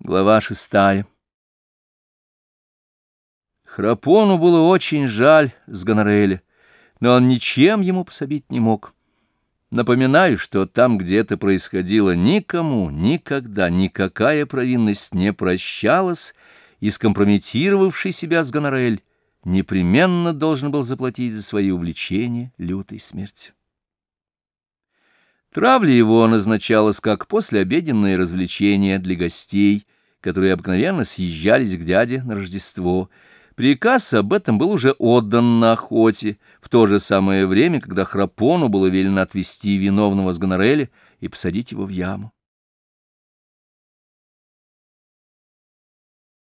Глава шестая Храпону было очень жаль с Гонореля, но он ничем ему пособить не мог. Напоминаю, что там, где это происходило, никому никогда никакая провинность не прощалась, и скомпрометировавший себя с Гонорель непременно должен был заплатить за свои увлечения лютой смертью. Травля его назначалась как послеобеденное развлечение для гостей, которые обыкновенно съезжались к дяде на Рождество. Приказ об этом был уже отдан на охоте, в то же самое время, когда Храпону было велено отвезти виновного с гонореля и посадить его в яму.